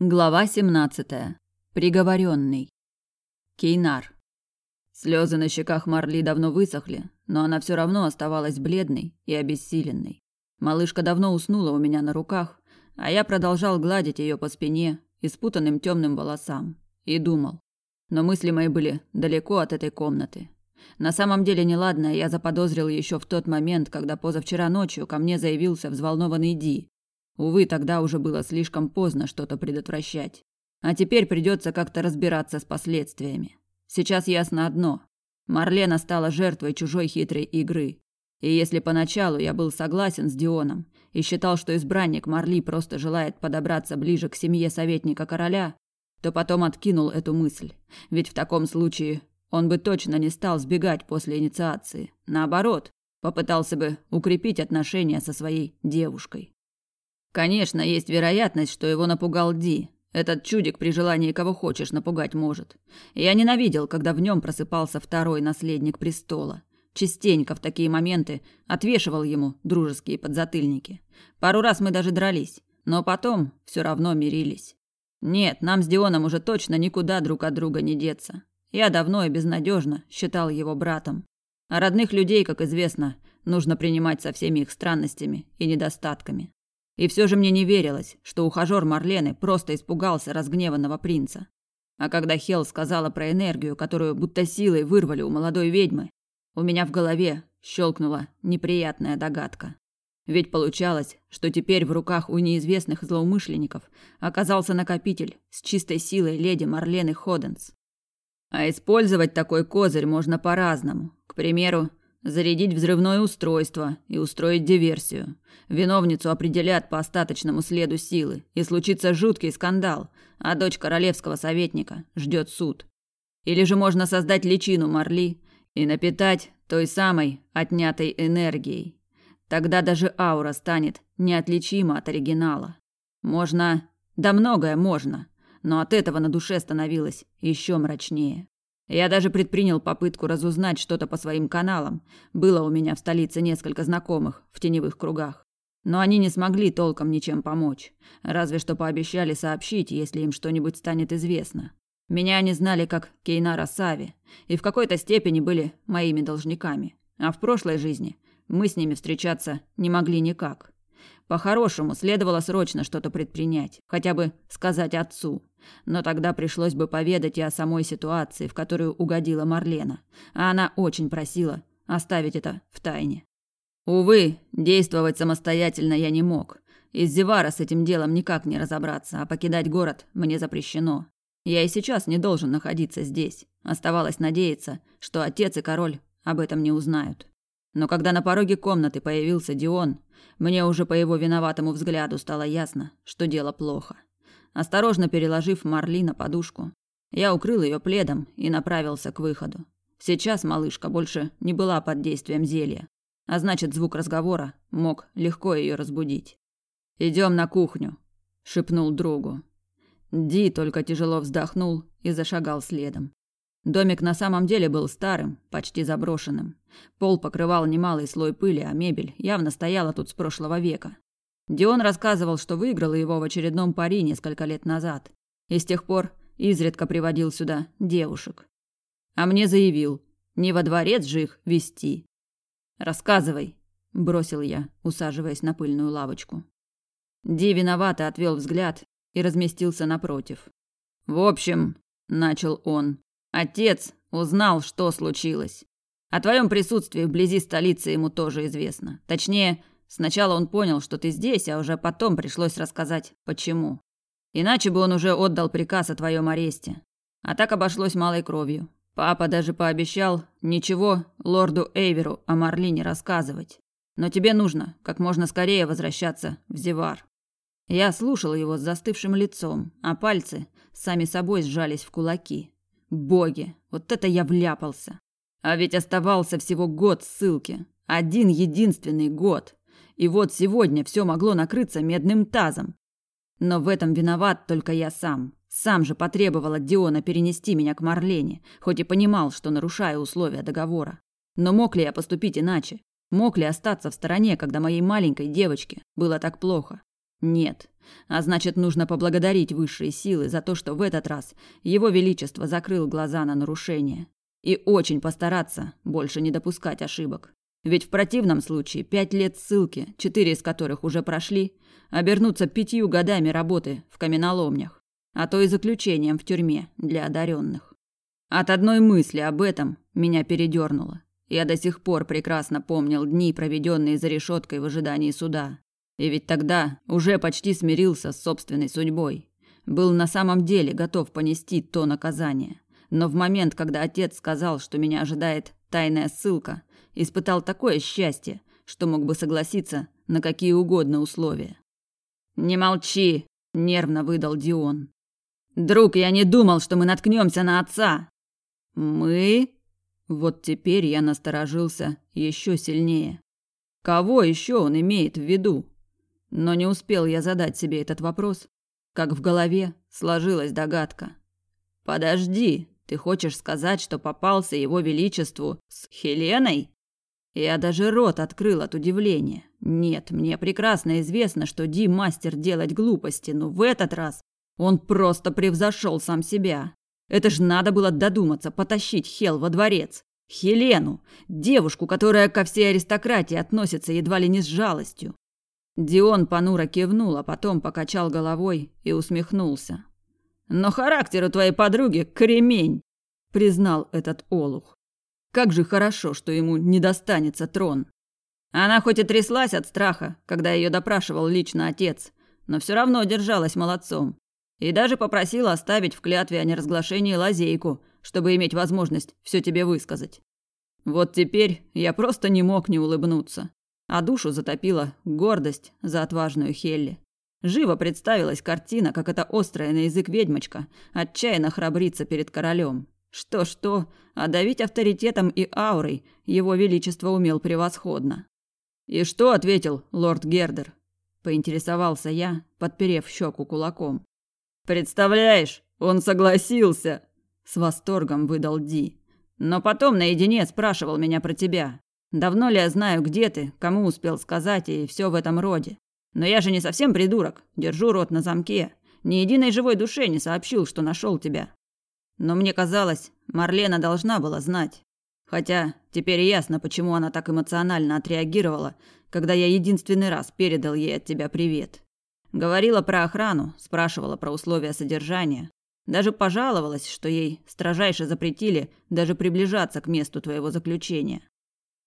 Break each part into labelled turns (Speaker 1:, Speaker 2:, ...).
Speaker 1: Глава 17. Приговоренный. Кейнар. Слезы на щеках Марли давно высохли, но она все равно оставалась бледной и обессиленной. Малышка давно уснула у меня на руках, а я продолжал гладить ее по спине и спутанным темным волосам. И думал. Но мысли мои были далеко от этой комнаты. На самом деле неладное я заподозрил еще в тот момент, когда позавчера ночью ко мне заявился взволнованный Ди Увы, тогда уже было слишком поздно что-то предотвращать. А теперь придется как-то разбираться с последствиями. Сейчас ясно одно. Марлена стала жертвой чужой хитрой игры. И если поначалу я был согласен с Дионом и считал, что избранник Марли просто желает подобраться ближе к семье советника короля, то потом откинул эту мысль. Ведь в таком случае он бы точно не стал сбегать после инициации. Наоборот, попытался бы укрепить отношения со своей девушкой. Конечно, есть вероятность, что его напугал Ди. Этот чудик при желании кого хочешь напугать может. Я ненавидел, когда в нем просыпался второй наследник престола. Частенько в такие моменты отвешивал ему дружеские подзатыльники. Пару раз мы даже дрались, но потом все равно мирились. Нет, нам с Дионом уже точно никуда друг от друга не деться. Я давно и безнадежно считал его братом. А родных людей, как известно, нужно принимать со всеми их странностями и недостатками. И все же мне не верилось, что ухажер Марлены просто испугался разгневанного принца. А когда Хел сказала про энергию, которую будто силой вырвали у молодой ведьмы, у меня в голове щелкнула неприятная догадка. Ведь получалось, что теперь в руках у неизвестных злоумышленников оказался накопитель с чистой силой леди Марлены Ходенс. А использовать такой козырь можно по-разному. К примеру, Зарядить взрывное устройство и устроить диверсию. Виновницу определят по остаточному следу силы, и случится жуткий скандал, а дочь королевского советника ждет суд. Или же можно создать личину Марли и напитать той самой отнятой энергией. Тогда даже аура станет неотличима от оригинала. Можно... Да многое можно, но от этого на душе становилось еще мрачнее. Я даже предпринял попытку разузнать что-то по своим каналам. Было у меня в столице несколько знакомых в теневых кругах. Но они не смогли толком ничем помочь. Разве что пообещали сообщить, если им что-нибудь станет известно. Меня они знали как Кейнара Сави и в какой-то степени были моими должниками. А в прошлой жизни мы с ними встречаться не могли никак. По-хорошему, следовало срочно что-то предпринять, хотя бы сказать отцу. Но тогда пришлось бы поведать и о самой ситуации, в которую угодила Марлена. А она очень просила оставить это в тайне. Увы, действовать самостоятельно я не мог. Из Зевара с этим делом никак не разобраться, а покидать город мне запрещено. Я и сейчас не должен находиться здесь. Оставалось надеяться, что отец и король об этом не узнают. Но когда на пороге комнаты появился Дион, мне уже по его виноватому взгляду стало ясно, что дело плохо. Осторожно переложив Марли на подушку, я укрыл ее пледом и направился к выходу. Сейчас малышка больше не была под действием зелья, а значит, звук разговора мог легко ее разбудить. Идем на кухню, шепнул другу. Ди только тяжело вздохнул и зашагал следом. Домик на самом деле был старым, почти заброшенным. Пол покрывал немалый слой пыли, а мебель явно стояла тут с прошлого века. Дион рассказывал, что выиграл его в очередном пари несколько лет назад. И с тех пор изредка приводил сюда девушек. А мне заявил, не во дворец же их вести. «Рассказывай», – бросил я, усаживаясь на пыльную лавочку. Ди виновато отвел взгляд и разместился напротив. «В общем», – начал он, Отец узнал, что случилось. О твоем присутствии вблизи столицы ему тоже известно. Точнее, сначала он понял, что ты здесь, а уже потом пришлось рассказать, почему. Иначе бы он уже отдал приказ о твоем аресте. А так обошлось малой кровью. Папа даже пообещал ничего лорду Эйверу о Марлине рассказывать. Но тебе нужно как можно скорее возвращаться в Зевар. Я слушал его с застывшим лицом, а пальцы сами собой сжались в кулаки. Боги, вот это я вляпался. А ведь оставался всего год ссылки. Один единственный год. И вот сегодня все могло накрыться медным тазом. Но в этом виноват только я сам. Сам же потребовал от Диона перенести меня к Марлене, хоть и понимал, что нарушаю условия договора. Но мог ли я поступить иначе? Мог ли остаться в стороне, когда моей маленькой девочке было так плохо? Нет. А значит, нужно поблагодарить высшие силы за то, что в этот раз его величество закрыл глаза на нарушение. И очень постараться больше не допускать ошибок. Ведь в противном случае пять лет ссылки, четыре из которых уже прошли, обернутся пятью годами работы в каменоломнях, а то и заключением в тюрьме для одаренных. От одной мысли об этом меня передернуло. Я до сих пор прекрасно помнил дни, проведенные за решеткой в ожидании суда. И ведь тогда уже почти смирился с собственной судьбой. Был на самом деле готов понести то наказание. Но в момент, когда отец сказал, что меня ожидает тайная ссылка, испытал такое счастье, что мог бы согласиться на какие угодно условия. «Не молчи!» – нервно выдал Дион. «Друг, я не думал, что мы наткнемся на отца!» «Мы?» Вот теперь я насторожился еще сильнее. Кого еще он имеет в виду? Но не успел я задать себе этот вопрос, как в голове сложилась догадка. «Подожди, ты хочешь сказать, что попался его величеству с Хеленой?» Я даже рот открыл от удивления. Нет, мне прекрасно известно, что Ди мастер делать глупости, но в этот раз он просто превзошел сам себя. Это ж надо было додуматься потащить Хел во дворец. Хелену, девушку, которая ко всей аристократии относится едва ли не с жалостью. Дион понуро кивнул, а потом покачал головой и усмехнулся. «Но характер у твоей подруги кремень», — признал этот олух. «Как же хорошо, что ему не достанется трон». Она хоть и тряслась от страха, когда ее допрашивал лично отец, но все равно держалась молодцом. И даже попросила оставить в клятве о неразглашении лазейку, чтобы иметь возможность все тебе высказать. Вот теперь я просто не мог не улыбнуться, а душу затопила гордость за отважную Хелли. Живо представилась картина, как эта острая на язык ведьмочка отчаянно храбрится перед королем. Что-что, а давить авторитетом и аурой его величество умел превосходно. «И что?» – ответил лорд Гердер. Поинтересовался я, подперев щеку кулаком. Представляешь, он согласился, с восторгом выдал Ди. Но потом наедине спрашивал меня про тебя. Давно ли я знаю, где ты, кому успел сказать и все в этом роде. Но я же не совсем придурок, держу рот на замке. Ни единой живой душе не сообщил, что нашел тебя. Но мне казалось, Марлена должна была знать. Хотя теперь ясно, почему она так эмоционально отреагировала, когда я единственный раз передал ей от тебя привет. Говорила про охрану, спрашивала про условия содержания. Даже пожаловалась, что ей строжайше запретили даже приближаться к месту твоего заключения.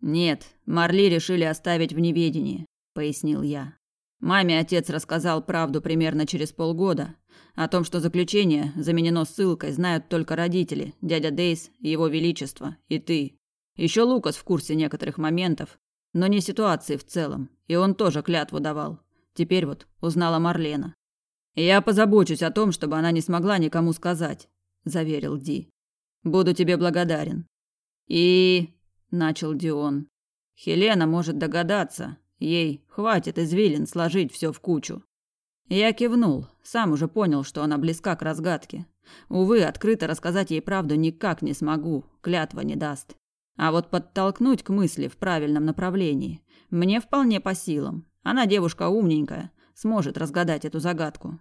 Speaker 1: «Нет, Марли решили оставить в неведении», – пояснил я. Маме отец рассказал правду примерно через полгода. О том, что заключение заменено ссылкой, знают только родители, дядя Дейс, его величество и ты. Еще Лукас в курсе некоторых моментов, но не ситуации в целом, и он тоже клятву давал. Теперь вот узнала Марлена. «Я позабочусь о том, чтобы она не смогла никому сказать», – заверил Ди. «Буду тебе благодарен». «И...» – начал Дион. «Хелена может догадаться. Ей хватит извилин сложить все в кучу». Я кивнул, сам уже понял, что она близка к разгадке. Увы, открыто рассказать ей правду никак не смогу, клятва не даст. А вот подтолкнуть к мысли в правильном направлении мне вполне по силам. Она девушка умненькая, сможет разгадать эту загадку.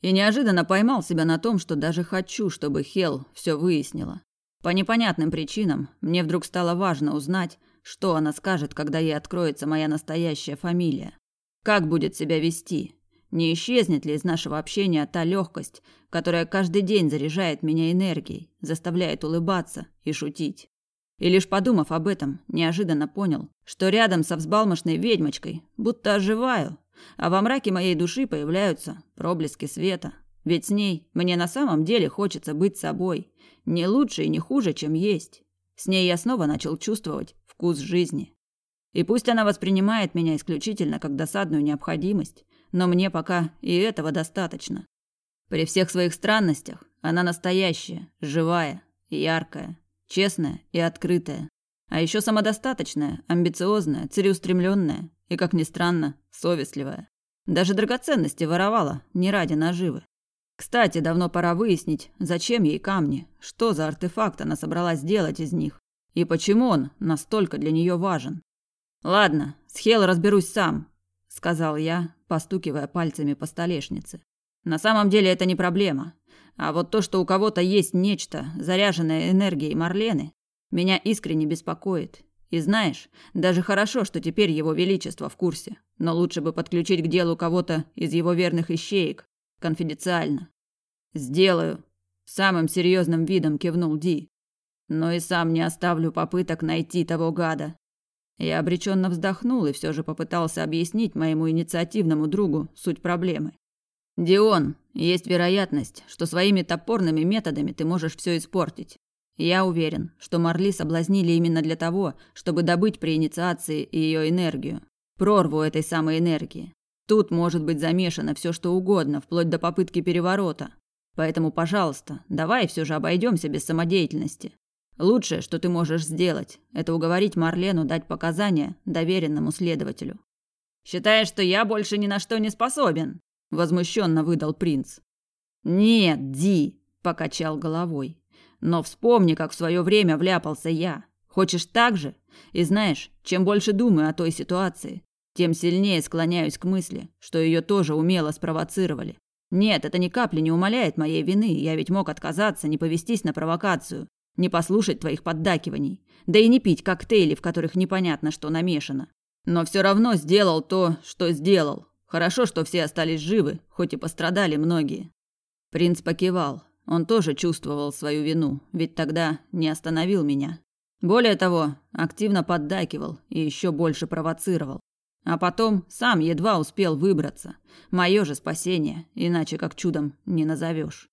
Speaker 1: И неожиданно поймал себя на том, что даже хочу, чтобы Хел все выяснила. По непонятным причинам мне вдруг стало важно узнать, что она скажет, когда ей откроется моя настоящая фамилия. Как будет себя вести? Не исчезнет ли из нашего общения та легкость, которая каждый день заряжает меня энергией, заставляет улыбаться и шутить? И лишь подумав об этом, неожиданно понял, что рядом со взбалмошной ведьмочкой будто оживаю, а во мраке моей души появляются проблески света. Ведь с ней мне на самом деле хочется быть собой, не лучше и не хуже, чем есть. С ней я снова начал чувствовать вкус жизни. И пусть она воспринимает меня исключительно как досадную необходимость, но мне пока и этого достаточно. При всех своих странностях она настоящая, живая, яркая, честная и открытая. А еще самодостаточная, амбициозная, целеустремленная и, как ни странно, совестливая. Даже драгоценности воровала, не ради наживы. Кстати, давно пора выяснить, зачем ей камни, что за артефакт она собралась сделать из них, и почему он настолько для нее важен. Ладно, с Хел разберусь сам, сказал я, постукивая пальцами по столешнице. На самом деле это не проблема. А вот то, что у кого-то есть нечто, заряженное энергией Марлены, меня искренне беспокоит. И знаешь, даже хорошо, что теперь его величество в курсе. Но лучше бы подключить к делу кого-то из его верных ищеек. Конфиденциально. «Сделаю», – самым серьезным видом кивнул Ди. «Но и сам не оставлю попыток найти того гада». Я обреченно вздохнул и все же попытался объяснить моему инициативному другу суть проблемы. «Дион, есть вероятность, что своими топорными методами ты можешь все испортить. Я уверен, что Марли соблазнили именно для того, чтобы добыть при инициации ее энергию, прорву этой самой энергии. Тут может быть замешано все что угодно, вплоть до попытки переворота. Поэтому, пожалуйста, давай все же обойдемся без самодеятельности. Лучшее, что ты можешь сделать, это уговорить Марлену дать показания доверенному следователю. Считаешь, что я больше ни на что не способен? возмущенно выдал принц. Нет, Ди, покачал головой. Но вспомни, как в свое время вляпался я. Хочешь так же? И знаешь, чем больше думаю о той ситуации, тем сильнее склоняюсь к мысли, что ее тоже умело спровоцировали. Нет, это ни капли не умаляет моей вины, я ведь мог отказаться, не повестись на провокацию, не послушать твоих поддакиваний, да и не пить коктейли, в которых непонятно, что намешано. Но все равно сделал то, что сделал. Хорошо, что все остались живы, хоть и пострадали многие. Принц покивал, он тоже чувствовал свою вину, ведь тогда не остановил меня. Более того, активно поддакивал и еще больше провоцировал. А потом сам едва успел выбраться. Мое же спасение, иначе как чудом не назовешь.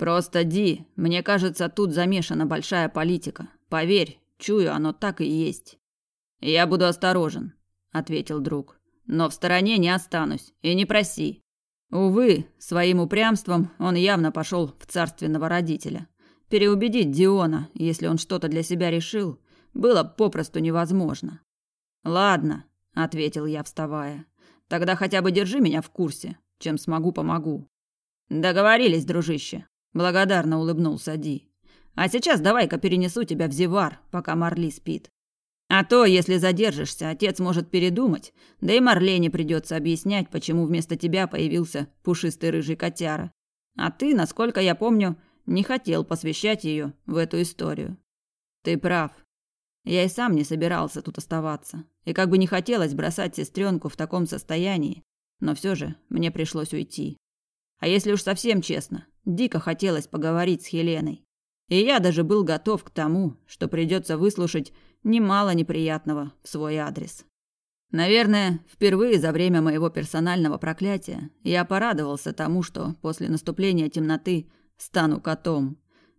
Speaker 1: Просто, Ди, мне кажется, тут замешана большая политика. Поверь, чую, оно так и есть. Я буду осторожен, ответил друг. Но в стороне не останусь и не проси. Увы, своим упрямством он явно пошел в царственного родителя. Переубедить Диона, если он что-то для себя решил, было попросту невозможно. Ладно, ответил я, вставая. Тогда хотя бы держи меня в курсе, чем смогу, помогу. Договорились, дружище, благодарно улыбнулся Ди. А сейчас давай-ка перенесу тебя в Зевар, пока Марли спит. А то, если задержишься, отец может передумать, да и Марлене придется объяснять, почему вместо тебя появился пушистый рыжий котяра. А ты, насколько я помню, не хотел посвящать ее в эту историю. Ты прав. Я и сам не собирался тут оставаться. И как бы не хотелось бросать сестренку в таком состоянии, но все же мне пришлось уйти. А если уж совсем честно, дико хотелось поговорить с Хеленой. И я даже был готов к тому, что придется выслушать немало неприятного в свой адрес. Наверное, впервые за время моего персонального проклятия я порадовался тому, что после наступления темноты стану котом.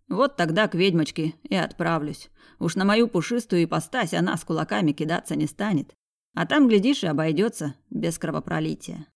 Speaker 1: Вот тогда к ведьмочке и отправлюсь. Уж на мою пушистую ипостась она с кулаками кидаться не станет. А там, глядишь, и обойдется без кровопролития.